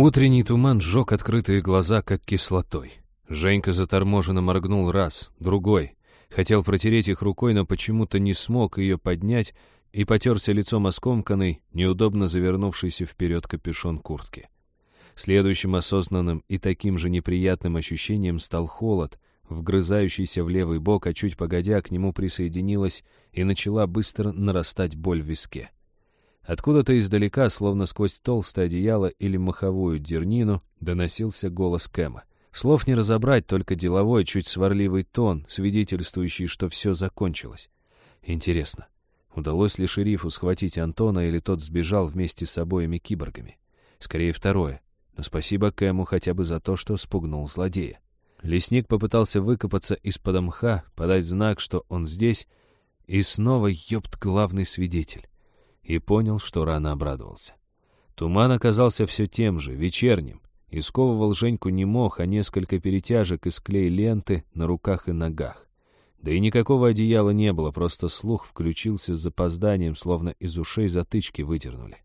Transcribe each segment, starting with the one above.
Утренний туман сжег открытые глаза, как кислотой. Женька заторможенно моргнул раз, другой. Хотел протереть их рукой, но почему-то не смог ее поднять и потерся лицом оскомканный, неудобно завернувшийся вперед капюшон куртки. Следующим осознанным и таким же неприятным ощущением стал холод, вгрызающийся в левый бок, а чуть погодя к нему присоединилась и начала быстро нарастать боль в виске. Откуда-то издалека, словно сквозь толстое одеяло или маховую дернину, доносился голос Кэма. Слов не разобрать, только деловой, чуть сварливый тон, свидетельствующий, что все закончилось. Интересно, удалось ли шерифу схватить Антона, или тот сбежал вместе с обоими киборгами? Скорее, второе. Но спасибо Кэму хотя бы за то, что спугнул злодея. Лесник попытался выкопаться из-под мха, подать знак, что он здесь, и снова ёпт главный свидетель и понял, что рано обрадовался. Туман оказался все тем же, вечерним, и сковывал Женьку не мох, а несколько перетяжек из клей ленты на руках и ногах. Да и никакого одеяла не было, просто слух включился с запозданием, словно из ушей затычки выдернули.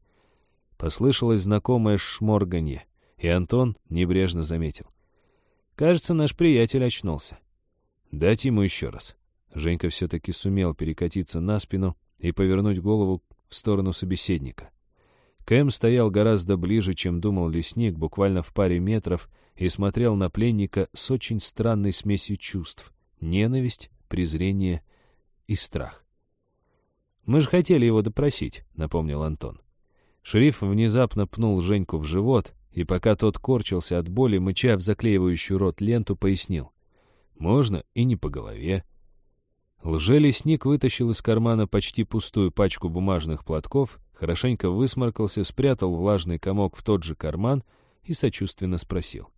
Послышалось знакомое шморганье, и Антон небрежно заметил. «Кажется, наш приятель очнулся». «Дать ему еще раз». Женька все-таки сумел перекатиться на спину и повернуть голову в сторону собеседника. Кэм стоял гораздо ближе, чем думал лесник, буквально в паре метров, и смотрел на пленника с очень странной смесью чувств — ненависть, презрение и страх. «Мы же хотели его допросить», — напомнил Антон. Шериф внезапно пнул Женьку в живот, и пока тот корчился от боли, мыча в заклеивающую рот ленту, пояснил. «Можно и не по голове, Лжелесник вытащил из кармана почти пустую пачку бумажных платков, хорошенько высморкался, спрятал влажный комок в тот же карман и сочувственно спросил.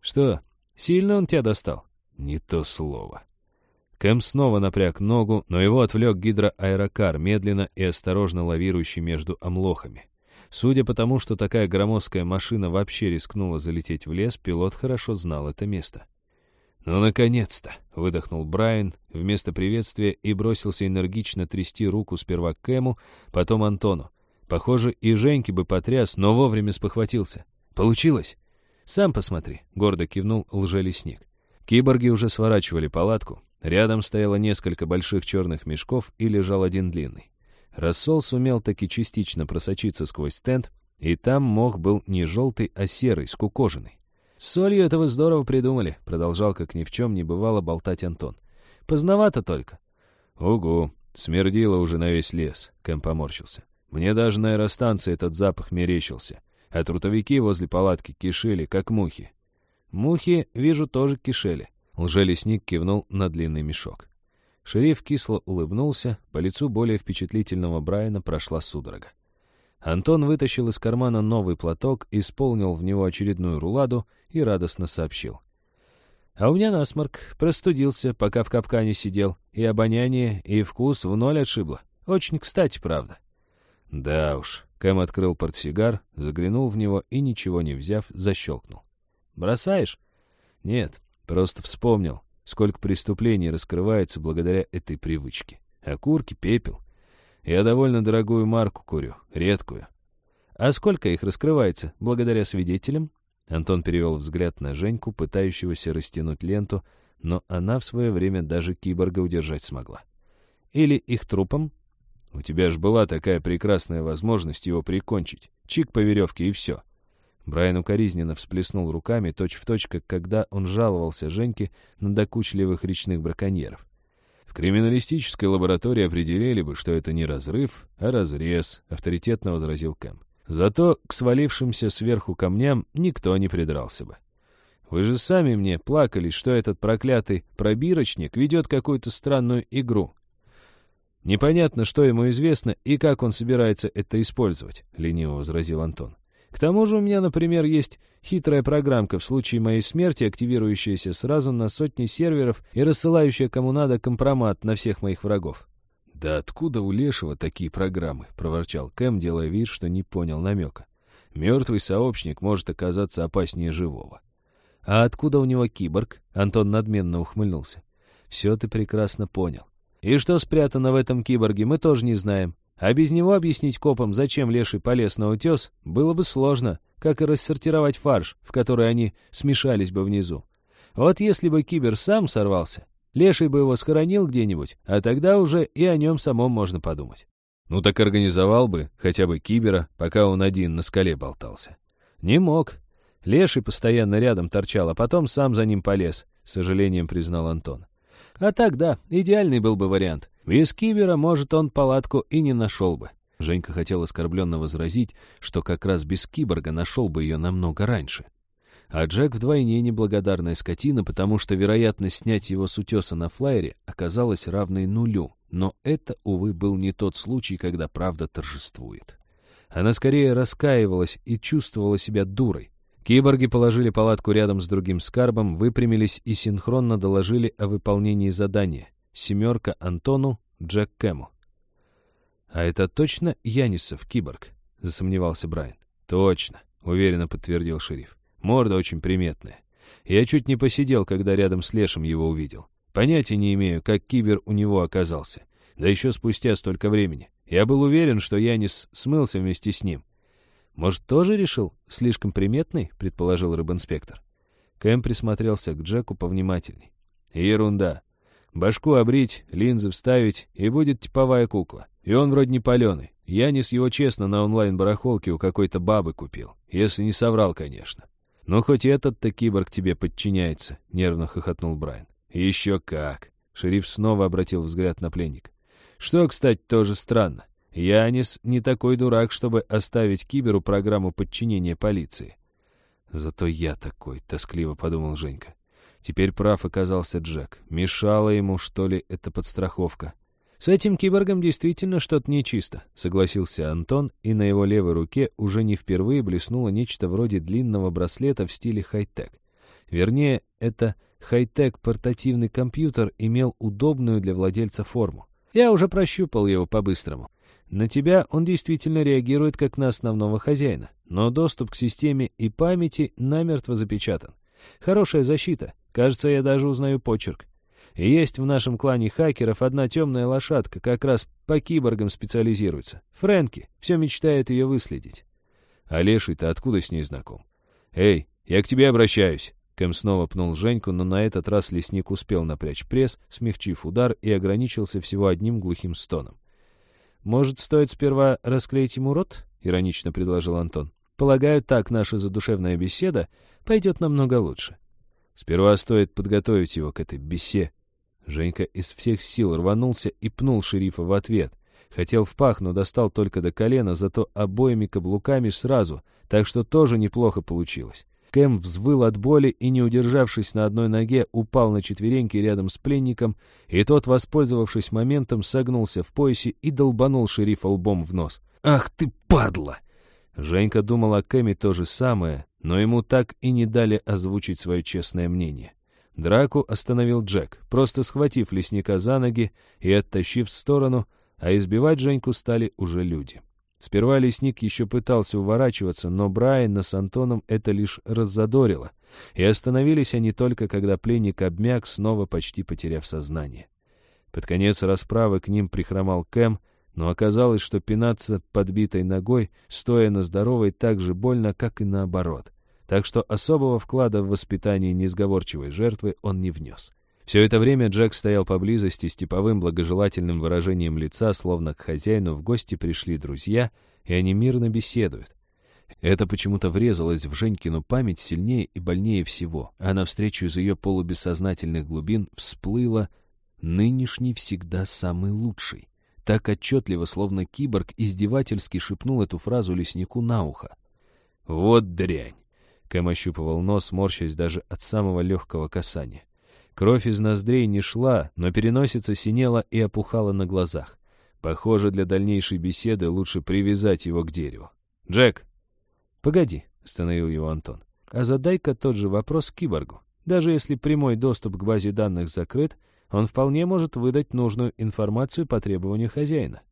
«Что, сильно он тебя достал?» «Не то слово». Кэм снова напряг ногу, но его отвлек гидроаэрокар, медленно и осторожно лавирующий между омлохами. Судя по тому, что такая громоздкая машина вообще рискнула залететь в лес, пилот хорошо знал это место. «Ну, наконец-то!» — выдохнул Брайан вместо приветствия и бросился энергично трясти руку сперва Кэму, потом Антону. Похоже, и Женьке бы потряс, но вовремя спохватился. «Получилось?» «Сам посмотри», — гордо кивнул лжелесник. Киборги уже сворачивали палатку. Рядом стояло несколько больших черных мешков и лежал один длинный. Рассол сумел таки частично просочиться сквозь стенд, и там мох был не желтый, а серый, скукоженный. «С солью этого здорово придумали», — продолжал, как ни в чем не бывало болтать Антон. «Поздновато только». «Угу, смердило уже на весь лес», — Кэм поморщился. «Мне даже на аэростанции этот запах мерещился, а трутовики возле палатки кишели, как мухи». «Мухи, вижу, тоже кишели», — лжелесник кивнул на длинный мешок. Шериф кисло улыбнулся, по лицу более впечатлительного Брайана прошла судорога. Антон вытащил из кармана новый платок, исполнил в него очередную руладу и радостно сообщил. «А у меня насморк. Простудился, пока в капкане сидел. И обоняние, и вкус в ноль отшибло. Очень кстати, правда». «Да уж». Кэм открыл портсигар, заглянул в него и, ничего не взяв, защелкнул. «Бросаешь?» «Нет, просто вспомнил, сколько преступлений раскрывается благодаря этой привычке. Окурки, пепел. Я довольно дорогую марку курю, редкую. А сколько их раскрывается благодаря свидетелям? Антон перевел взгляд на Женьку, пытающегося растянуть ленту, но она в свое время даже киборга удержать смогла. Или их трупом? У тебя же была такая прекрасная возможность его прикончить. Чик по веревке и все. Брайан укоризненно всплеснул руками, точь-в-точь, точь, как когда он жаловался Женьке на докучливых речных браконьеров. В криминалистической лаборатории определили бы, что это не разрыв, а разрез, авторитетно возразил Кэм. Зато к свалившимся сверху камням никто не придрался бы. Вы же сами мне плакали, что этот проклятый пробирочник ведет какую-то странную игру. Непонятно, что ему известно и как он собирается это использовать, лениво возразил Антон. К тому же у меня, например, есть хитрая программка в случае моей смерти, активирующаяся сразу на сотни серверов и рассылающая кому надо компромат на всех моих врагов. «Да откуда у Лешего такие программы?» — проворчал Кэм, делая вид, что не понял намека. «Мертвый сообщник может оказаться опаснее живого». «А откуда у него киборг?» — Антон надменно ухмыльнулся. «Все ты прекрасно понял. И что спрятано в этом киборге, мы тоже не знаем. А без него объяснить копам, зачем Леший полез на утес, было бы сложно, как и рассортировать фарш, в который они смешались бы внизу. Вот если бы Кибер сам сорвался, Леший бы его схоронил где-нибудь, а тогда уже и о нем самом можно подумать. Ну так организовал бы хотя бы Кибера, пока он один на скале болтался. Не мог. Леший постоянно рядом торчал, а потом сам за ним полез, с сожалением признал Антон. А так, да, идеальный был бы вариант. Без Кибера, может, он палатку и не нашел бы. Женька хотел оскорбленно возразить, что как раз без киборга нашел бы ее намного раньше. А Джек вдвойне неблагодарная скотина, потому что вероятность снять его с утеса на флайере оказалась равной нулю. Но это, увы, был не тот случай, когда правда торжествует. Она скорее раскаивалась и чувствовала себя дурой. Киборги положили палатку рядом с другим скарбом, выпрямились и синхронно доложили о выполнении задания. Семерка Антону, Джек Кэму. «А это точно Янисов киборг?» — засомневался Брайан. «Точно», — уверенно подтвердил шериф. «Морда очень приметная. Я чуть не посидел, когда рядом с Лешем его увидел. Понятия не имею, как кибер у него оказался. Да еще спустя столько времени. Я был уверен, что Янис смылся вместе с ним. Может, тоже решил? Слишком приметный?» — предположил рыбинспектор. Кэм присмотрелся к Джеку повнимательней. «Ерунда. Башку обрить, линзы вставить, и будет типовая кукла. И он вроде не паленый. Янис его честно на онлайн-барахолке у какой-то бабы купил. Если не соврал, конечно. «Ну, хоть этот-то киборг тебе подчиняется», — нервно хохотнул Брайан. «Еще как!» — шериф снова обратил взгляд на пленника. «Что, кстати, тоже странно. Янис не такой дурак, чтобы оставить киберу программу подчинения полиции». «Зато я такой», — тоскливо подумал Женька. Теперь прав оказался Джек. Мешала ему, что ли, эта подстраховка. «С этим киборгом действительно что-то нечисто», — согласился Антон, и на его левой руке уже не впервые блеснуло нечто вроде длинного браслета в стиле хай-тек. Вернее, это хай-тек портативный компьютер имел удобную для владельца форму. Я уже прощупал его по-быстрому. На тебя он действительно реагирует как на основного хозяина, но доступ к системе и памяти намертво запечатан. Хорошая защита. Кажется, я даже узнаю почерк. И есть в нашем клане хакеров одна темная лошадка, как раз по киборгам специализируется. Фрэнки, все мечтает ее выследить. А Леший-то откуда с ней знаком? «Эй, я к тебе обращаюсь!» Кэм снова пнул Женьку, но на этот раз лесник успел напрячь пресс, смягчив удар, и ограничился всего одним глухим стоном. «Может, стоит сперва расклеить ему рот?» — иронично предложил Антон. «Полагаю, так наша задушевная беседа пойдет намного лучше». «Сперва стоит подготовить его к этой бесе», Женька из всех сил рванулся и пнул шерифа в ответ. Хотел в пах, но достал только до колена, зато обоими каблуками сразу, так что тоже неплохо получилось. Кэм взвыл от боли и, не удержавшись на одной ноге, упал на четвереньки рядом с пленником, и тот, воспользовавшись моментом, согнулся в поясе и долбанул шерифа лбом в нос. «Ах ты, падла!» Женька думал о Кэме то же самое, но ему так и не дали озвучить свое честное мнение. Драку остановил Джек, просто схватив лесника за ноги и оттащив в сторону, а избивать Женьку стали уже люди. Сперва лесник еще пытался уворачиваться, но Брайана с Антоном это лишь раззадорило, и остановились они только, когда пленник обмяк, снова почти потеряв сознание. Под конец расправы к ним прихромал Кэм, но оказалось, что пинаться подбитой ногой, стоя на здоровой, так же больно, как и наоборот так что особого вклада в воспитание несговорчивой жертвы он не внес. Все это время Джек стоял поблизости с типовым благожелательным выражением лица, словно к хозяину в гости пришли друзья, и они мирно беседуют. Это почему-то врезалось в Женькину память сильнее и больнее всего, а навстречу из ее полубессознательных глубин всплыло «нынешний всегда самый лучший». Так отчетливо, словно киборг, издевательски шепнул эту фразу леснику на ухо. «Вот дрянь! Кэм ощупывал нос, морщась даже от самого легкого касания. Кровь из ноздрей не шла, но переносица синела и опухала на глазах. Похоже, для дальнейшей беседы лучше привязать его к дереву. «Джек!» «Погоди», — остановил его Антон. «А задай-ка тот же вопрос киборгу. Даже если прямой доступ к базе данных закрыт, он вполне может выдать нужную информацию по требованию хозяина».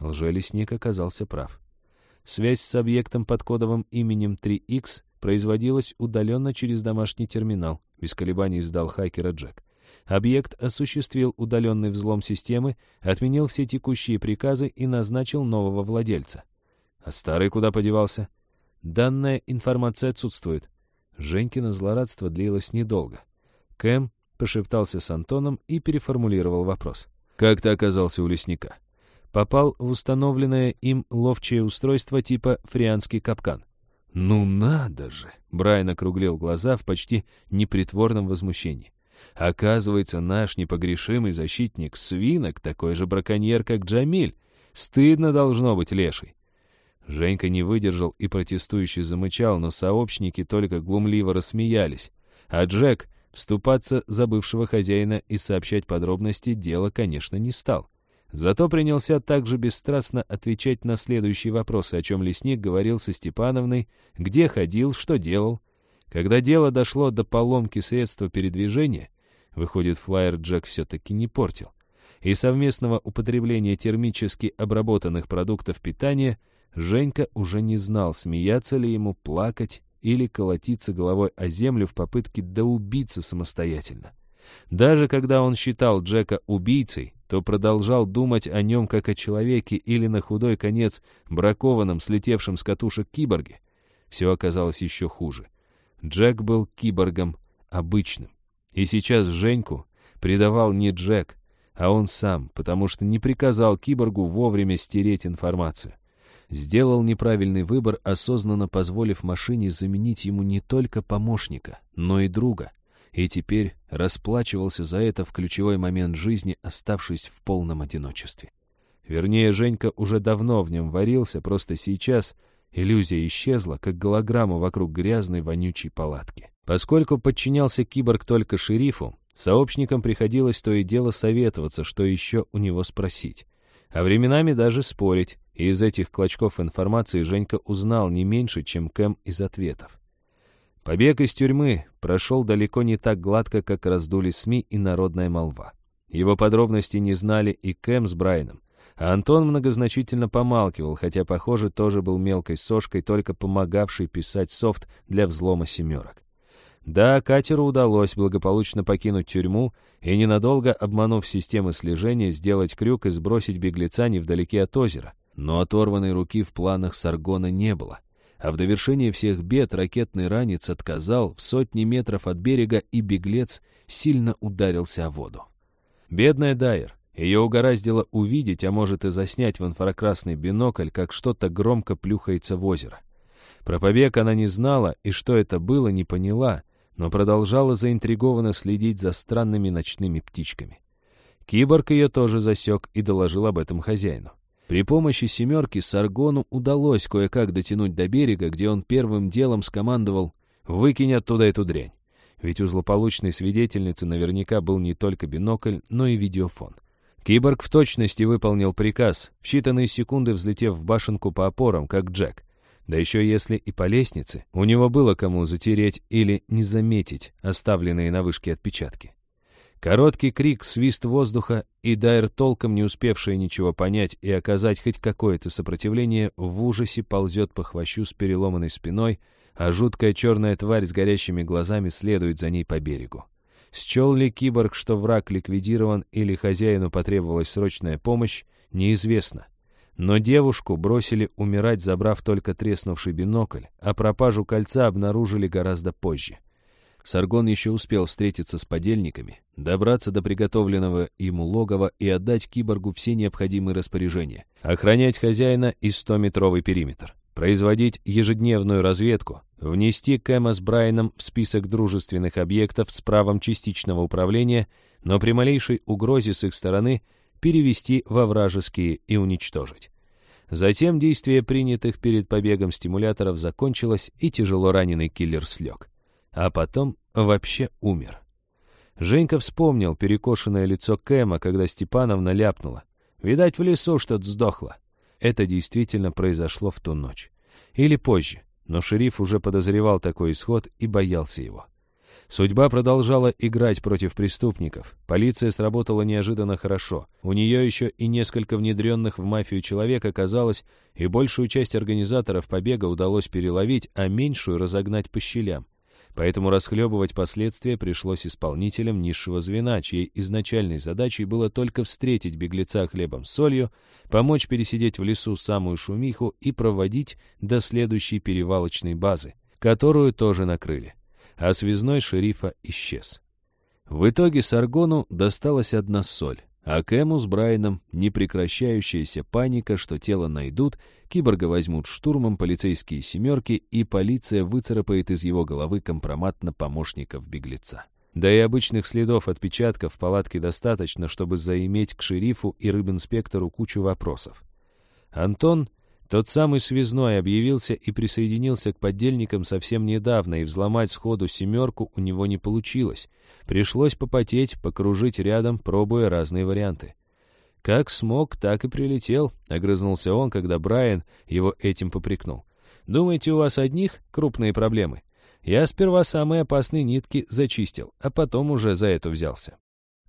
Лжелесник оказался прав. Связь с объектом под кодовым именем 3X производилась удаленно через домашний терминал, без колебаний сдал хакера Джек. Объект осуществил удаленный взлом системы, отменил все текущие приказы и назначил нового владельца. А старый куда подевался? Данная информация отсутствует. Женькино злорадство длилось недолго. Кэм пошептался с Антоном и переформулировал вопрос. «Как ты оказался у лесника?» Попал в установленное им ловчее устройство типа фрианский капкан. «Ну надо же!» — Брайан округлил глаза в почти непритворном возмущении. «Оказывается, наш непогрешимый защитник свинок такой же браконьер, как Джамиль. Стыдно должно быть леший». Женька не выдержал и протестующий замычал, но сообщники только глумливо рассмеялись. А Джек вступаться за бывшего хозяина и сообщать подробности дела, конечно, не стал. Зато принялся также бесстрастно отвечать на следующие вопросы, о чем лесник говорил со Степановной, где ходил, что делал. Когда дело дошло до поломки средства передвижения, выходит, флайер Джек все-таки не портил, и совместного употребления термически обработанных продуктов питания, Женька уже не знал, смеяться ли ему, плакать или колотиться головой о землю в попытке доубиться самостоятельно. Даже когда он считал Джека убийцей, то продолжал думать о нем как о человеке или на худой конец бракованном, слетевшем с катушек киборге. Все оказалось еще хуже. Джек был киборгом обычным. И сейчас Женьку предавал не Джек, а он сам, потому что не приказал киборгу вовремя стереть информацию. Сделал неправильный выбор, осознанно позволив машине заменить ему не только помощника, но и друга — и теперь расплачивался за это в ключевой момент жизни, оставшись в полном одиночестве. Вернее, Женька уже давно в нем варился, просто сейчас иллюзия исчезла, как голограмма вокруг грязной вонючей палатки. Поскольку подчинялся киборг только шерифу, сообщникам приходилось то и дело советоваться, что еще у него спросить. А временами даже спорить, и из этих клочков информации Женька узнал не меньше, чем Кэм из ответов. Побег из тюрьмы прошел далеко не так гладко, как раздули СМИ и народная молва. Его подробности не знали и Кэм с Брайаном, а Антон многозначительно помалкивал, хотя, похоже, тоже был мелкой сошкой, только помогавшей писать софт для взлома семерок. Да, катеру удалось благополучно покинуть тюрьму и, ненадолго обманув системы слежения, сделать крюк и сбросить беглеца невдалеке от озера. Но оторванной руки в планах Саргона не было а в довершение всех бед ракетный ранец отказал в сотни метров от берега, и беглец сильно ударился о воду. Бедная Дайер, ее угораздило увидеть, а может и заснять в инфракрасный бинокль, как что-то громко плюхается в озеро. Про побег она не знала, и что это было, не поняла, но продолжала заинтригованно следить за странными ночными птичками. Киборг ее тоже засек и доложил об этом хозяину. При помощи «семерки» Саргону удалось кое-как дотянуть до берега, где он первым делом скомандовал «выкинь оттуда эту дрянь». Ведь у злополучной свидетельницы наверняка был не только бинокль, но и видеофон. Киборг в точности выполнил приказ, в считанные секунды взлетев в башенку по опорам, как Джек. Да еще если и по лестнице, у него было кому затереть или не заметить оставленные на вышке отпечатки. Короткий крик, свист воздуха, и Дайр, толком не успевшая ничего понять и оказать хоть какое-то сопротивление, в ужасе ползет по хвощу с переломанной спиной, а жуткая черная тварь с горящими глазами следует за ней по берегу. Счел ли киборг, что враг ликвидирован или хозяину потребовалась срочная помощь, неизвестно. Но девушку бросили умирать, забрав только треснувший бинокль, а пропажу кольца обнаружили гораздо позже. Саргон еще успел встретиться с подельниками, добраться до приготовленного ему логова и отдать киборгу все необходимые распоряжения. Охранять хозяина и 100-метровый периметр. Производить ежедневную разведку. Внести Кэма с Брайаном в список дружественных объектов с правом частичного управления, но при малейшей угрозе с их стороны перевести во вражеские и уничтожить. Затем действие принятых перед побегом стимуляторов закончилось, и тяжело раненый киллер слег а потом вообще умер. Женька вспомнил перекошенное лицо Кэма, когда Степановна ляпнула. Видать, в лесу что-то сдохло. Это действительно произошло в ту ночь. Или позже, но шериф уже подозревал такой исход и боялся его. Судьба продолжала играть против преступников. Полиция сработала неожиданно хорошо. У нее еще и несколько внедренных в мафию человек оказалось, и большую часть организаторов побега удалось переловить, а меньшую разогнать по щелям. Поэтому расхлебывать последствия пришлось исполнителям низшего звена, чьей изначальной задачей было только встретить беглеца хлебом с солью, помочь пересидеть в лесу самую шумиху и проводить до следующей перевалочной базы, которую тоже накрыли. А связной шерифа исчез. В итоге Саргону досталась одна соль, а Кэму с Брайаном непрекращающаяся паника, что тело найдут, киборга возьмут штурмом полицейские «семерки», и полиция выцарапает из его головы компромат на помощников беглеца. Да и обычных следов отпечатков в палатке достаточно, чтобы заиметь к шерифу и рыбинспектору кучу вопросов. Антон тот самый связной объявился и присоединился к подельникам совсем недавно, и взломать сходу «семерку» у него не получилось. Пришлось попотеть, покружить рядом, пробуя разные варианты. «Как смог, так и прилетел», — огрызнулся он, когда Брайан его этим попрекнул. «Думаете, у вас одних крупные проблемы? Я сперва самые опасные нитки зачистил, а потом уже за это взялся».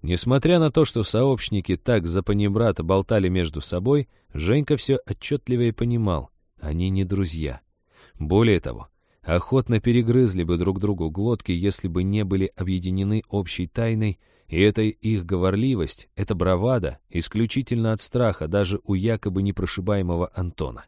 Несмотря на то, что сообщники так за панибрата болтали между собой, Женька все отчетливее понимал, они не друзья. Более того, охотно перегрызли бы друг другу глотки, если бы не были объединены общей тайной, и эта их говорливость, эта бравада, исключительно от страха даже у якобы непрошибаемого Антона.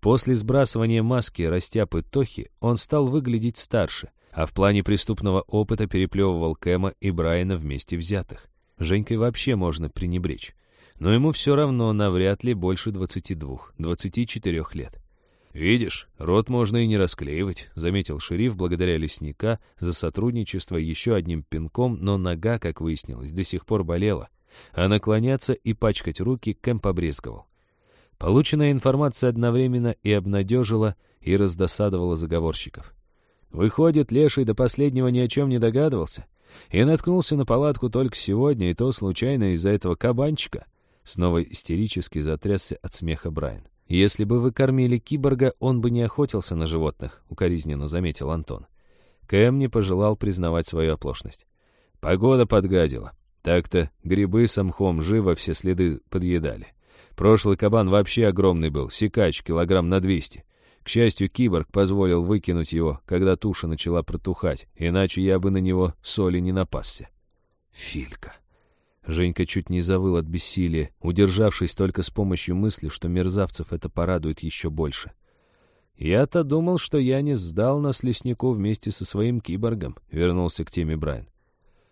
После сбрасывания маски растяпы Тохи он стал выглядеть старше, а в плане преступного опыта переплевывал Кэма и Брайана вместе взятых. Женькой вообще можно пренебречь. Но ему все равно навряд ли больше 22-24 лет. «Видишь, рот можно и не расклеивать», — заметил шериф благодаря лесника за сотрудничество еще одним пинком, но нога, как выяснилось, до сих пор болела, а наклоняться и пачкать руки Кэм побрезговал. Полученная информация одновременно и обнадежила, и раздосадовала заговорщиков. Выходит, Леший до последнего ни о чем не догадывался. И наткнулся на палатку только сегодня, и то случайно из-за этого кабанчика. Снова истерически затрясся от смеха Брайан. «Если бы вы кормили киборга, он бы не охотился на животных», — укоризненно заметил Антон. Кэм не пожелал признавать свою оплошность. Погода подгадила. Так-то грибы с мхом живо все следы подъедали. Прошлый кабан вообще огромный был, секач, килограмм на двести. К счастью, киборг позволил выкинуть его, когда туша начала протухать, иначе я бы на него соли не напасся. Филька. Женька чуть не завыл от бессилия, удержавшись только с помощью мысли, что мерзавцев это порадует еще больше. «Я-то думал, что я не сдал нас леснику вместе со своим киборгом», — вернулся к теме Брайан.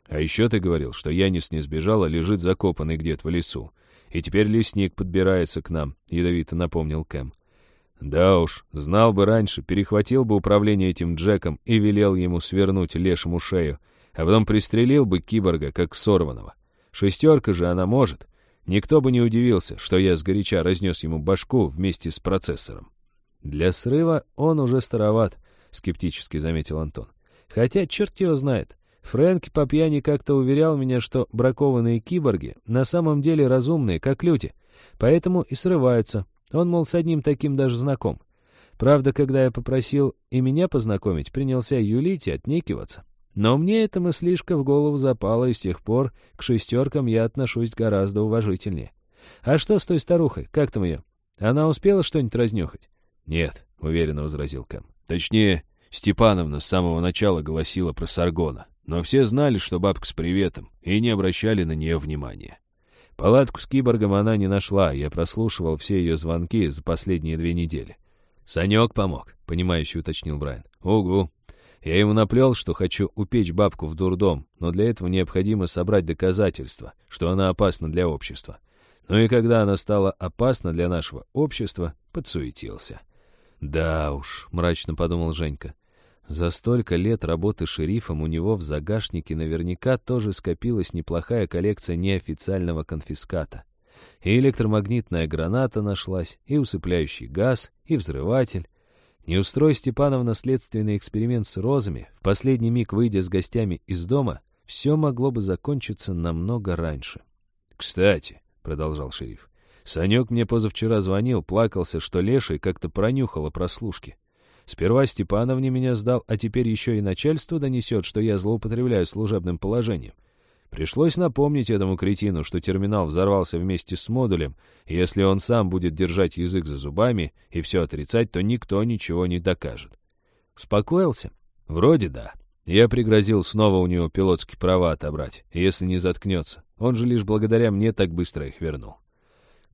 «А еще ты говорил, что Янис не сбежал, а лежит закопанный где-то в лесу. И теперь лесник подбирается к нам», — ядовито напомнил Кэм. Да уж, знал бы раньше, перехватил бы управление этим Джеком и велел ему свернуть лешему шею, а потом пристрелил бы киборга, как сорванного. Шестерка же она может. Никто бы не удивился, что я сгоряча разнес ему башку вместе с процессором. Для срыва он уже староват, скептически заметил Антон. Хотя черт его знает. Фрэнки по пьяни как-то уверял меня, что бракованные киборги на самом деле разумные, как люди, поэтому и срываются, он, мол, с одним таким даже знаком. Правда, когда я попросил и меня познакомить, принялся юлить и отнекиваться. Но мне эта мыслишка в голову запала, и с тех пор к шестеркам я отношусь гораздо уважительнее. А что с той старухой? Как там ее? Она успела что-нибудь разнюхать? Нет, — уверенно возразил Кэм. Точнее, Степановна с самого начала голосила про Саргона. Но все знали, что бабка с приветом, и не обращали на нее внимания. Палатку с киборгом она не нашла, я прослушивал все ее звонки за последние две недели. «Санек помог», — понимающе уточнил Брайан. «Угу. Я ему наплел, что хочу упечь бабку в дурдом, но для этого необходимо собрать доказательства, что она опасна для общества. Ну и когда она стала опасна для нашего общества, подсуетился». «Да уж», — мрачно подумал Женька, за столько лет работы шерифом у него в загашнике наверняка тоже скопилась неплохая коллекция неофициального конфиската. И электромагнитная граната нашлась, и усыпляющий газ, и взрыватель. Не устрой Степановна следственный эксперимент с розами, в последний миг выйдя с гостями из дома, все могло бы закончиться намного раньше. «Кстати», — продолжал шериф, — «Санек мне позавчера звонил, плакался, что Леший как-то пронюхал о прослушке. Сперва Степановне меня сдал, а теперь еще и начальство донесет, что я злоупотребляю служебным положением. Пришлось напомнить этому кретину, что терминал взорвался вместе с модулем, и если он сам будет держать язык за зубами и все отрицать, то никто ничего не докажет. Успокоился? Вроде да. Я пригрозил снова у него пилотские права отобрать, если не заткнется. Он же лишь благодаря мне так быстро их вернул.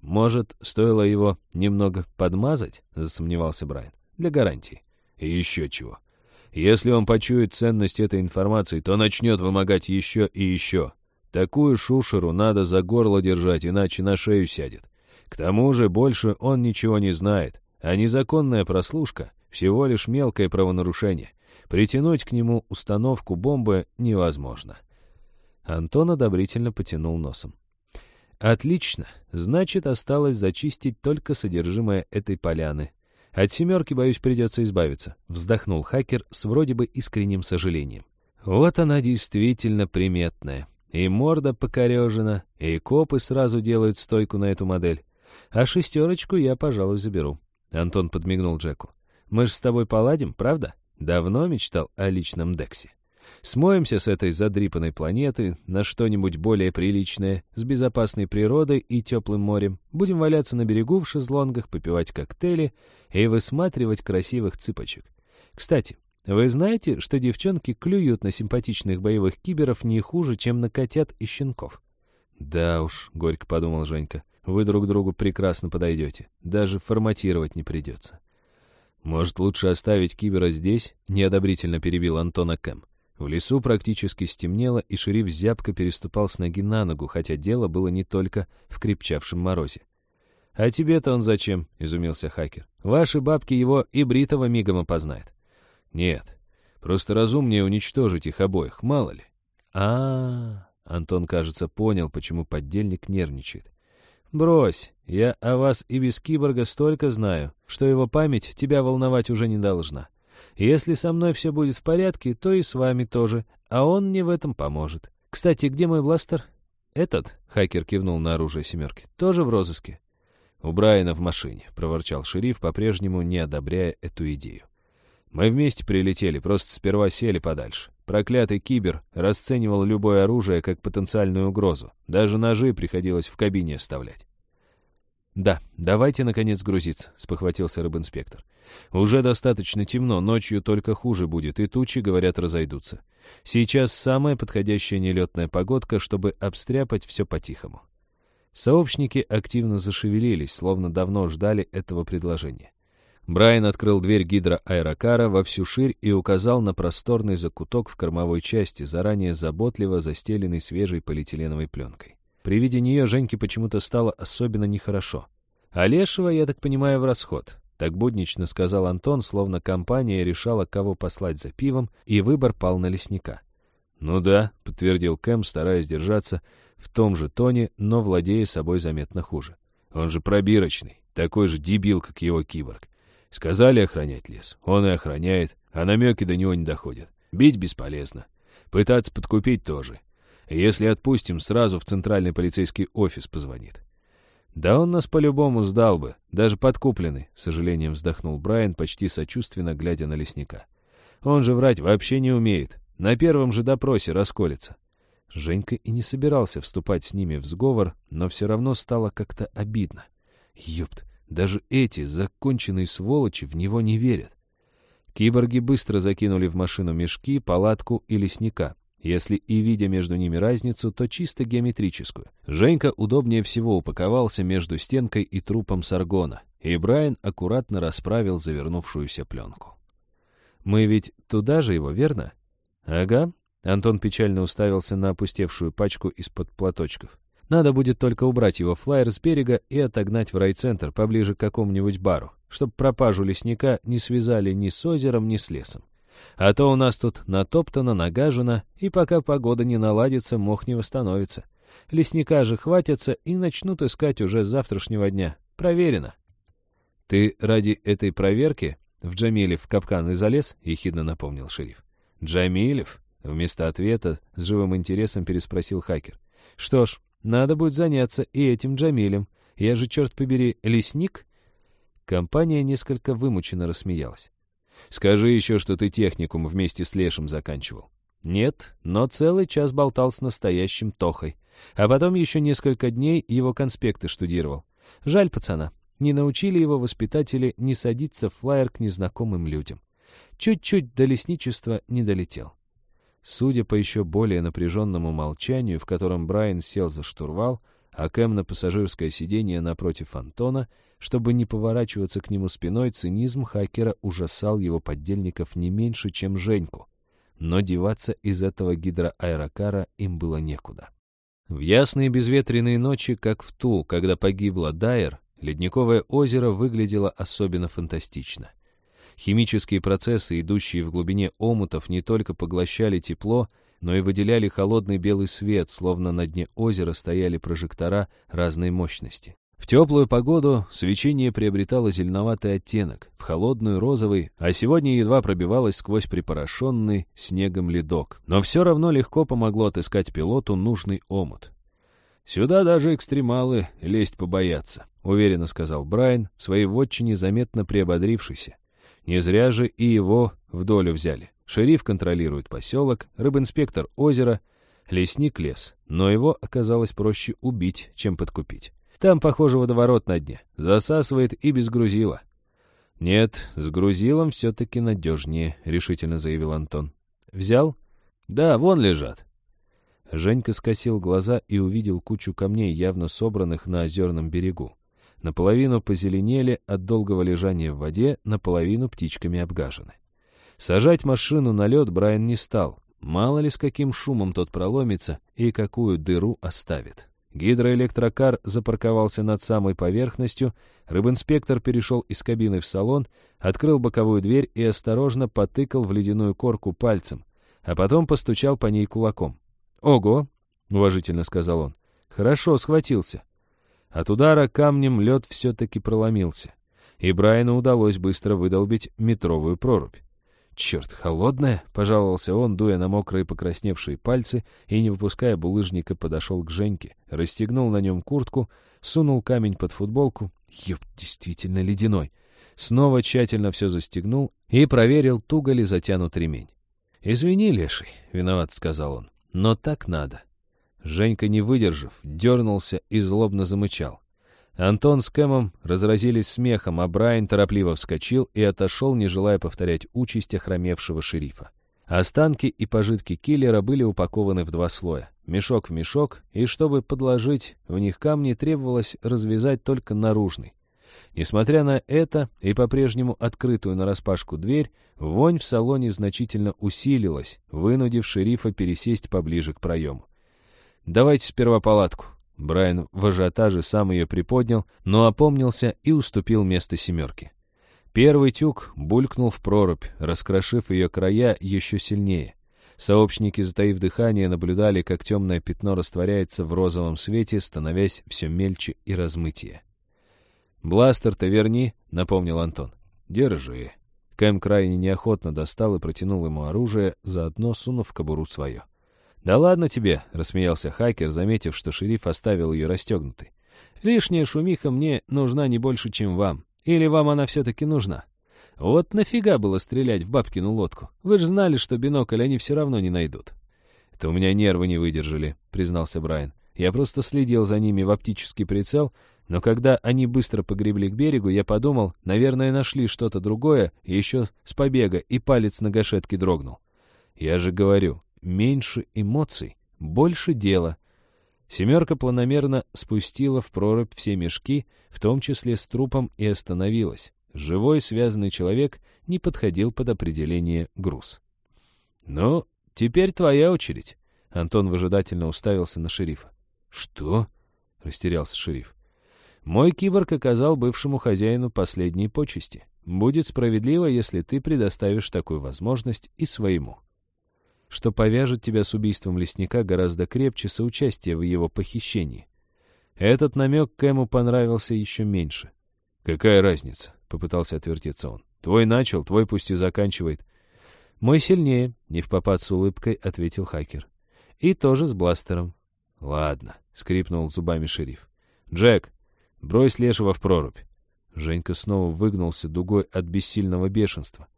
«Может, стоило его немного подмазать?» — засомневался Брайан. «Для гарантии». «И еще чего. Если он почует ценность этой информации, то начнет вымогать еще и еще. Такую шушеру надо за горло держать, иначе на шею сядет. К тому же больше он ничего не знает, а незаконная прослушка — всего лишь мелкое правонарушение. Притянуть к нему установку бомбы невозможно». Антон одобрительно потянул носом. Отлично. Значит, осталось зачистить только содержимое этой поляны. От семерки, боюсь, придется избавиться. Вздохнул хакер с вроде бы искренним сожалением. Вот она действительно приметная. И морда покорежена, и копы сразу делают стойку на эту модель. А шестерочку я, пожалуй, заберу. Антон подмигнул Джеку. Мы же с тобой поладим, правда? Давно мечтал о личном Дексе. Смоемся с этой задрипанной планеты на что-нибудь более приличное, с безопасной природой и теплым морем. Будем валяться на берегу в шезлонгах, попивать коктейли и высматривать красивых цыпочек. Кстати, вы знаете, что девчонки клюют на симпатичных боевых киберов не хуже, чем на котят и щенков? Да уж, горько подумал Женька, вы друг другу прекрасно подойдете. Даже форматировать не придется. Может, лучше оставить кибера здесь? Неодобрительно перебил Антона Кэм. В лесу практически стемнело, и шериф зябко переступал с ноги на ногу, хотя дело было не только в крепчавшем морозе. «А тебе-то он зачем?» — изумился хакер. «Ваши бабки его и бритого мигом опознает». «Нет, просто разумнее уничтожить их обоих, мало ли». А, -а, а Антон, кажется, понял, почему поддельник нервничает. «Брось, я о вас и без киборга столько знаю, что его память тебя волновать уже не должна. Если со мной все будет в порядке, то и с вами тоже, а он мне в этом поможет. Кстати, где мой бластер? Этот, хакер кивнул на оружие семерки, тоже в розыске. У Брайана в машине, проворчал шериф, по-прежнему не одобряя эту идею. Мы вместе прилетели, просто сперва сели подальше. Проклятый кибер расценивал любое оружие как потенциальную угрозу. Даже ножи приходилось в кабине оставлять. «Да, давайте, наконец, грузиться», — спохватился рыбинспектор. «Уже достаточно темно, ночью только хуже будет, и тучи, говорят, разойдутся. Сейчас самая подходящая нелетная погодка, чтобы обстряпать все по-тихому». Сообщники активно зашевелились, словно давно ждали этого предложения. Брайан открыл дверь гидроаэрокара во всю ширь и указал на просторный закуток в кормовой части, заранее заботливо застеленный свежей полиэтиленовой пленкой. При виде нее Женьке почему-то стало особенно нехорошо. «А лешего, я так понимаю, в расход», — так буднично сказал Антон, словно компания решала, кого послать за пивом, и выбор пал на лесника. «Ну да», — подтвердил Кэм, стараясь держаться в том же тоне, но владея собой заметно хуже. «Он же пробирочный, такой же дебил, как его киборг. Сказали охранять лес, он и охраняет, а намеки до него не доходят. Бить бесполезно. Пытаться подкупить тоже. Если отпустим, сразу в центральный полицейский офис позвонит. Да он нас по-любому сдал бы, даже подкупленный, с сожалением вздохнул Брайан, почти сочувственно глядя на лесника. Он же врать вообще не умеет. На первом же допросе расколется. Женька и не собирался вступать с ними в сговор, но все равно стало как-то обидно. Ёпт, даже эти законченные сволочи в него не верят. Киборги быстро закинули в машину мешки, палатку и лесника. Если и видя между ними разницу, то чисто геометрическую. Женька удобнее всего упаковался между стенкой и трупом Саргона, и Брайан аккуратно расправил завернувшуюся пленку. «Мы ведь туда же его, верно?» «Ага». Антон печально уставился на опустевшую пачку из-под платочков. «Надо будет только убрать его флайер с берега и отогнать в райцентр поближе к какому-нибудь бару, чтобы пропажу лесника не связали ни с озером, ни с лесом. А то у нас тут натоптано, нагажено, и пока погода не наладится, мох не восстановится. Лесника же хватятся и начнут искать уже с завтрашнего дня. Проверено. Ты ради этой проверки в Джамилев капкан и залез? Ехидно напомнил шериф. Джамилев? Вместо ответа с живым интересом переспросил хакер. Что ж, надо будет заняться и этим Джамилем. Я же, черт побери, лесник? Компания несколько вымученно рассмеялась. Скажи еще, что ты техникум вместе с Лешем заканчивал. Нет, но целый час болтал с настоящим Тохой. А потом еще несколько дней его конспекты штудировал. Жаль пацана. Не научили его воспитатели не садиться в флайер к незнакомым людям. Чуть-чуть до лесничества не долетел. Судя по еще более напряженному молчанию, в котором Брайан сел за штурвал, а Кэм на пассажирское сиденье напротив Антона, чтобы не поворачиваться к нему спиной, цинизм хакера ужасал его поддельников не меньше, чем Женьку. Но деваться из этого гидроаэрокара им было некуда. В ясные безветренные ночи, как в ту, когда погибла Дайер, ледниковое озеро выглядело особенно фантастично. Химические процессы, идущие в глубине омутов, не только поглощали тепло, но и выделяли холодный белый свет, словно на дне озера стояли прожектора разной мощности. В теплую погоду свечение приобретало зеленоватый оттенок, в холодную — розовый, а сегодня едва пробивалось сквозь припорошенный снегом ледок. Но все равно легко помогло отыскать пилоту нужный омут. «Сюда даже экстремалы лезть побоятся», — уверенно сказал Брайан, своей вотчине заметно приободрившийся. Не зря же и его в долю взяли. Шериф контролирует поселок, рыбинспектор — озеро, лесник — лес. Но его оказалось проще убить, чем подкупить. Там, похоже, водоворот на дне. Засасывает и без грузила. «Нет, с грузилом все-таки надежнее», — решительно заявил Антон. «Взял?» «Да, вон лежат». Женька скосил глаза и увидел кучу камней, явно собранных на озерном берегу. Наполовину позеленели от долгого лежания в воде, наполовину птичками обгажены. Сажать машину на лед Брайан не стал. Мало ли с каким шумом тот проломится и какую дыру оставит. Гидроэлектрокар запарковался над самой поверхностью, рыбинспектор перешел из кабины в салон, открыл боковую дверь и осторожно потыкал в ледяную корку пальцем, а потом постучал по ней кулаком. «Ого!» — уважительно сказал он. «Хорошо, схватился». От удара камнем лед все-таки проломился, и Брайану удалось быстро выдолбить метровую прорубь. «Черт, холодная!» — пожаловался он, дуя на мокрые покрасневшие пальцы, и, не выпуская булыжника, подошел к Женьке, расстегнул на нем куртку, сунул камень под футболку. Ёп, действительно ледяной. Снова тщательно все застегнул и проверил, туго ли затянут ремень. «Извини, леший», — виноват сказал он, — «но так надо». Женька, не выдержав, дернулся и злобно замычал. Антон с Кэмом разразились смехом, а Брайан торопливо вскочил и отошел, не желая повторять участь охромевшего шерифа. Останки и пожитки киллера были упакованы в два слоя, мешок в мешок, и чтобы подложить в них камни, требовалось развязать только наружный. Несмотря на это и по-прежнему открытую нараспашку дверь, вонь в салоне значительно усилилась, вынудив шерифа пересесть поближе к проему. «Давайте сперва палатку», Брайан в ажиотаже сам ее приподнял, но опомнился и уступил место семерке. Первый тюк булькнул в прорубь, раскрошив ее края еще сильнее. Сообщники, затаив дыхание, наблюдали, как темное пятно растворяется в розовом свете, становясь все мельче и размытие. «Бластер-то верни», — напомнил Антон. «Держи». Кэм крайне неохотно достал и протянул ему оружие, заодно сунув в кобуру свое. «Да ладно тебе», — рассмеялся хакер, заметив, что шериф оставил ее расстегнутой. «Лишняя шумиха мне нужна не больше, чем вам. Или вам она все-таки нужна? Вот нафига было стрелять в бабкину лодку? Вы же знали, что бинокль они все равно не найдут». «Это у меня нервы не выдержали», — признался Брайан. «Я просто следил за ними в оптический прицел, но когда они быстро погребли к берегу, я подумал, наверное, нашли что-то другое, еще с побега, и палец на гашетке дрогнул. Я же говорю, меньше эмоций, больше дела. Семерка планомерно спустила в прорубь все мешки, в том числе с трупом, и остановилась. Живой связанный человек не подходил под определение груз. «Ну, теперь твоя очередь», — Антон выжидательно уставился на шерифа. «Что?» — растерялся шериф. «Мой киборг оказал бывшему хозяину последние почести. Будет справедливо, если ты предоставишь такую возможность и своему» что повяжет тебя с убийством лесника гораздо крепче соучастия в его похищении. Этот намек Кэму понравился еще меньше. «Какая разница?» — попытался отвертеться он. «Твой начал, твой пусть и заканчивает». «Мой сильнее», — не в попад с улыбкой ответил хакер. «И тоже с бластером». «Ладно», — скрипнул зубами шериф. «Джек, брось лешего в прорубь». Женька снова выгнулся дугой от бессильного бешенства.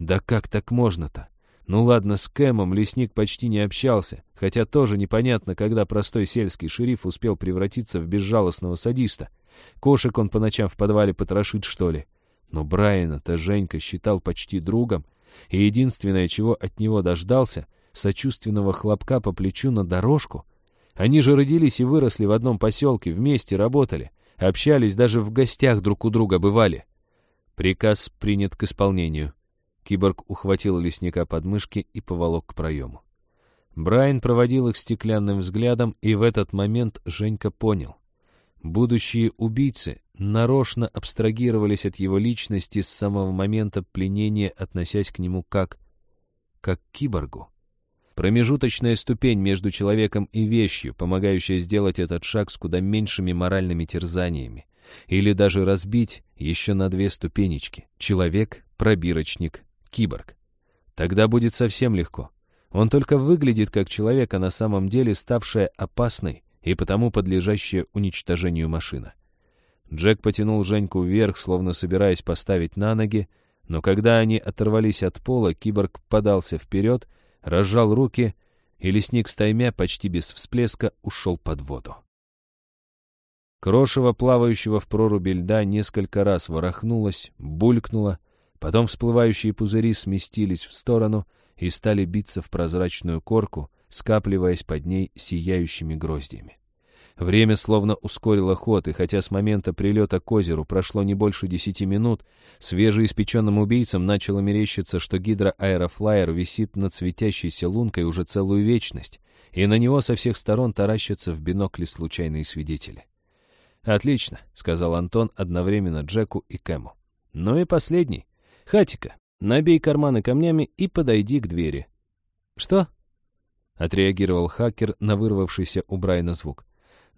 «Да как так можно-то? Ну ладно, с Кэмом лесник почти не общался, хотя тоже непонятно, когда простой сельский шериф успел превратиться в безжалостного садиста. Кошек он по ночам в подвале потрошит, что ли. Но Брайана-то Женька считал почти другом, и единственное, чего от него дождался, сочувственного хлопка по плечу на дорожку. Они же родились и выросли в одном поселке, вместе работали, общались, даже в гостях друг у друга бывали. Приказ принят к исполнению. Киборг ухватил лесника под мышки и поволок к проему. Брайан проводил их стеклянным взглядом, и в этот момент Женька понял. Будущие убийцы нарочно абстрагировались от его личности с самого момента пленения, относясь к нему как... как к киборгу. Промежуточная ступень между человеком и вещью, помогающая сделать этот шаг с куда меньшими моральными терзаниями. Или даже разбить еще на две ступенечки. Человек, пробирочник, киборг. Тогда будет совсем легко. Он только выглядит как человек, а на самом деле ставшая опасной и потому подлежащая уничтожению машина. Джек потянул Женьку вверх, словно собираясь поставить на ноги, но когда они оторвались от пола, киборг подался вперед, разжал руки, и лесник стаймя почти без всплеска ушел под воду. Крошево, плавающего в проруби льда, несколько раз ворохнулось, булькнуло, потом всплывающие пузыри сместились в сторону и стали биться в прозрачную корку, скапливаясь под ней сияющими гроздьями. Время словно ускорило ход, и хотя с момента прилета к озеру прошло не больше десяти минут, свежеиспеченным убийцам начало мерещиться, что гидроаэрофлайер висит над светящейся лункой уже целую вечность, и на него со всех сторон таращатся в бинокле случайные свидетели. «Отлично», — сказал Антон одновременно Джеку и Кэму. «Ну и последний. Хатика, набей карманы камнями и подойди к двери». «Что?» — отреагировал хакер на вырвавшийся у Брайана звук.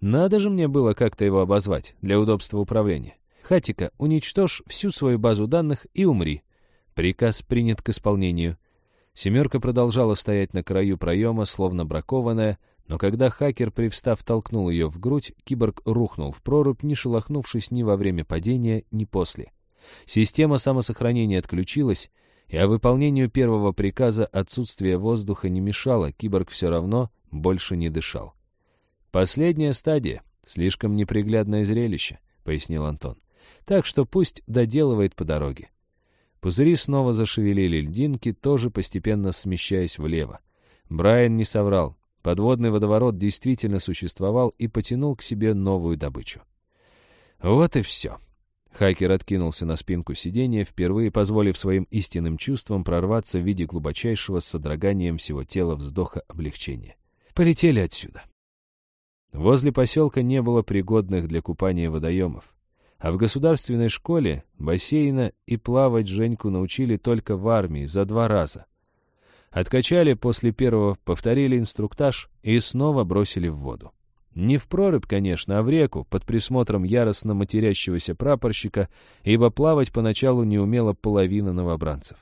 «Надо же мне было как-то его обозвать для удобства управления. Хатика, уничтожь всю свою базу данных и умри». Приказ принят к исполнению. Семерка продолжала стоять на краю проема, словно бракованная, но когда хакер, привстав, толкнул ее в грудь, киборг рухнул в прорубь, не шелохнувшись ни во время падения, ни после. Система самосохранения отключилась, и о выполнению первого приказа отсутствие воздуха не мешало, киборг все равно больше не дышал. «Последняя стадия. Слишком неприглядное зрелище», — пояснил Антон. «Так что пусть доделывает по дороге». Пузыри снова зашевелили льдинки, тоже постепенно смещаясь влево. Брайан не соврал. Подводный водоворот действительно существовал и потянул к себе новую добычу. Вот и все. Хакер откинулся на спинку сиденья, впервые позволив своим истинным чувствам прорваться в виде глубочайшего с содроганием всего тела вздоха облегчения. Полетели отсюда. Возле поселка не было пригодных для купания водоемов. А в государственной школе бассейна и плавать Женьку научили только в армии за два раза. Откачали после первого, повторили инструктаж и снова бросили в воду. Не в прорубь, конечно, а в реку, под присмотром яростно матерящегося прапорщика, ибо плавать поначалу не умела половина новобранцев.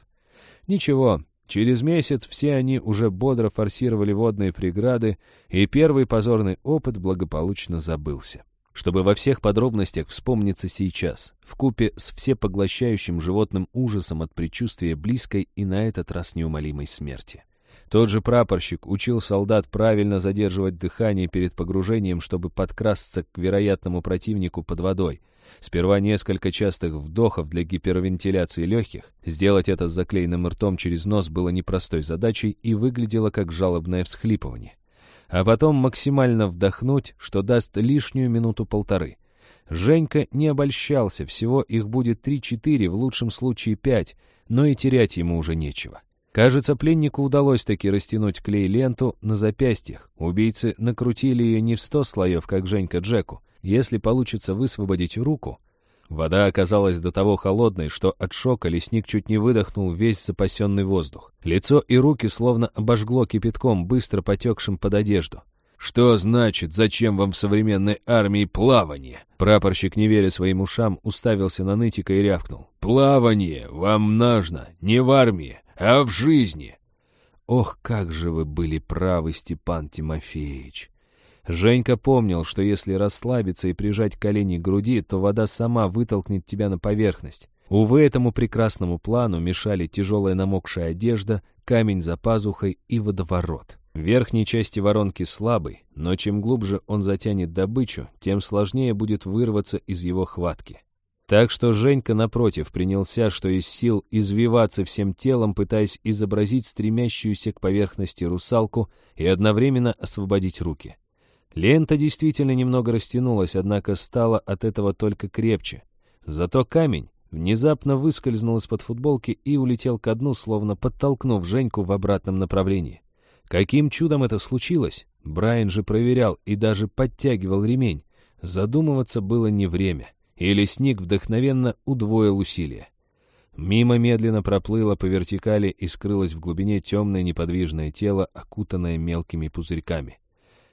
Ничего, через месяц все они уже бодро форсировали водные преграды, и первый позорный опыт благополучно забылся чтобы во всех подробностях вспомниться сейчас, в купе с всепоглощающим животным ужасом от предчувствия близкой и на этот раз неумолимой смерти. Тот же прапорщик учил солдат правильно задерживать дыхание перед погружением, чтобы подкрасться к вероятному противнику под водой. Сперва несколько частых вдохов для гипервентиляции легких. Сделать это с заклеенным ртом через нос было непростой задачей и выглядело как жалобное всхлипывание а потом максимально вдохнуть, что даст лишнюю минуту-полторы. Женька не обольщался, всего их будет три-четыре, в лучшем случае пять, но и терять ему уже нечего. Кажется, пленнику удалось таки растянуть клей-ленту на запястьях. Убийцы накрутили ее не в сто слоев, как Женька Джеку. Если получится высвободить руку, Вода оказалась до того холодной, что от шока лесник чуть не выдохнул весь запасенный воздух. Лицо и руки словно обожгло кипятком, быстро потекшим под одежду. «Что значит, зачем вам в современной армии плавание?» Прапорщик, не веря своим ушам, уставился на нытика и рявкнул. «Плавание вам нужно не в армии, а в жизни!» «Ох, как же вы были правы, Степан Тимофеевич!» Женька помнил, что если расслабиться и прижать колени к груди, то вода сама вытолкнет тебя на поверхность. Увы, этому прекрасному плану мешали тяжелая намокшая одежда, камень за пазухой и водоворот. Верхней части воронки слабый, но чем глубже он затянет добычу, тем сложнее будет вырваться из его хватки. Так что Женька, напротив, принялся, что из сил, извиваться всем телом, пытаясь изобразить стремящуюся к поверхности русалку и одновременно освободить руки. Лента действительно немного растянулась, однако стала от этого только крепче. Зато камень внезапно выскользнул из-под футболки и улетел ко дну, словно подтолкнув Женьку в обратном направлении. Каким чудом это случилось? Брайан же проверял и даже подтягивал ремень. Задумываться было не время и лесник вдохновенно удвоил усилия. Мимо медленно проплыло по вертикали и скрылось в глубине темное неподвижное тело, окутанное мелкими пузырьками.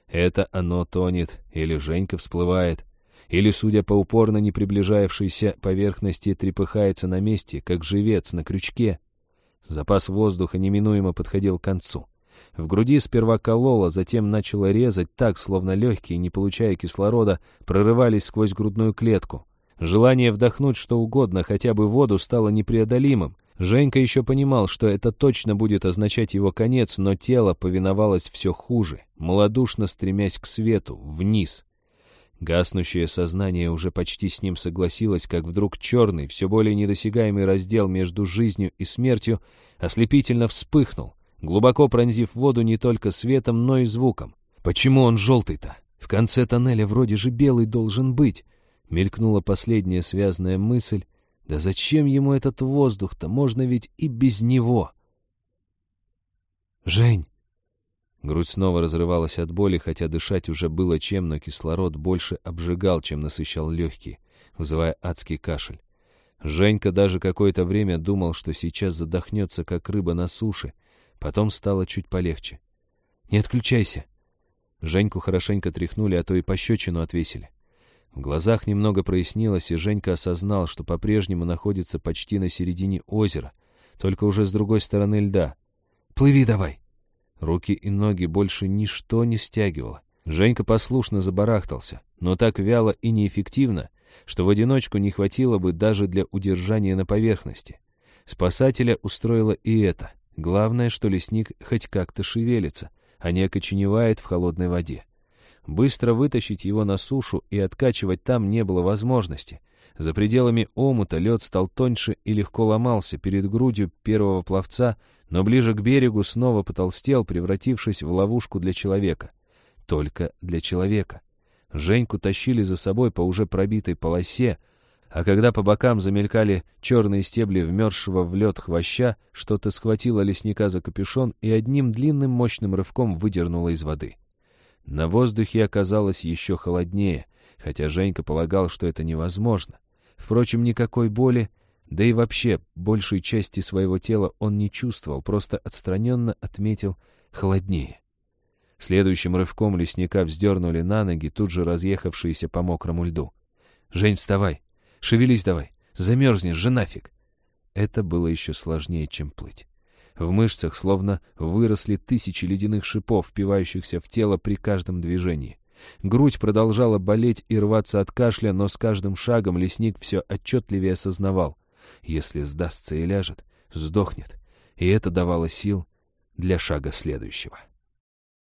Это оно тонет, или Женька всплывает, или, судя по упорно не приближавшейся поверхности, трепыхается на месте, как живец на крючке. Запас воздуха неминуемо подходил к концу. В груди сперва кололо, затем начало резать так, словно легкие, не получая кислорода, прорывались сквозь грудную клетку. Желание вдохнуть что угодно, хотя бы воду, стало непреодолимым. Женька еще понимал, что это точно будет означать его конец, но тело повиновалось все хуже, малодушно стремясь к свету, вниз. Гаснущее сознание уже почти с ним согласилось, как вдруг черный, все более недосягаемый раздел между жизнью и смертью ослепительно вспыхнул, глубоко пронзив воду не только светом, но и звуком. Почему он желтый-то? В конце тоннеля вроде же белый должен быть. Мелькнула последняя связанная мысль. Да зачем ему этот воздух-то? Можно ведь и без него. «Жень!» Грудь снова разрывалась от боли, хотя дышать уже было чем, но кислород больше обжигал, чем насыщал легкие, вызывая адский кашель. Женька даже какое-то время думал, что сейчас задохнется, как рыба на суше. Потом стало чуть полегче. «Не отключайся!» Женьку хорошенько тряхнули, а то и пощечину отвесили. В глазах немного прояснилось, и Женька осознал, что по-прежнему находится почти на середине озера, только уже с другой стороны льда. «Плыви давай!» Руки и ноги больше ничто не стягивало. Женька послушно забарахтался, но так вяло и неэффективно, что в одиночку не хватило бы даже для удержания на поверхности. Спасателя устроило и это. Главное, что лесник хоть как-то шевелится, а не окоченевает в холодной воде. Быстро вытащить его на сушу и откачивать там не было возможности. За пределами омута лед стал тоньше и легко ломался перед грудью первого пловца, но ближе к берегу снова потолстел, превратившись в ловушку для человека. Только для человека. Женьку тащили за собой по уже пробитой полосе, а когда по бокам замелькали черные стебли вмерзшего в лед хвоща, что-то схватило лесника за капюшон и одним длинным мощным рывком выдернуло из воды. На воздухе оказалось еще холоднее, хотя Женька полагал, что это невозможно. Впрочем, никакой боли, да и вообще большей части своего тела он не чувствовал, просто отстраненно отметил холоднее. Следующим рывком лесника вздернули на ноги, тут же разъехавшиеся по мокрому льду. «Жень, вставай! Шевелись давай! Замерзнешь же нафиг!» Это было еще сложнее, чем плыть. В мышцах словно выросли тысячи ледяных шипов, впивающихся в тело при каждом движении. Грудь продолжала болеть и рваться от кашля, но с каждым шагом лесник все отчетливее осознавал. Если сдастся и ляжет, сдохнет. И это давало сил для шага следующего.